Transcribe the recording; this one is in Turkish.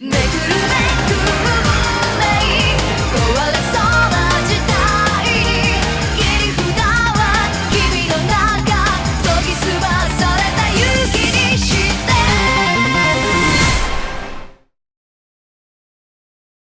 Ne gürültü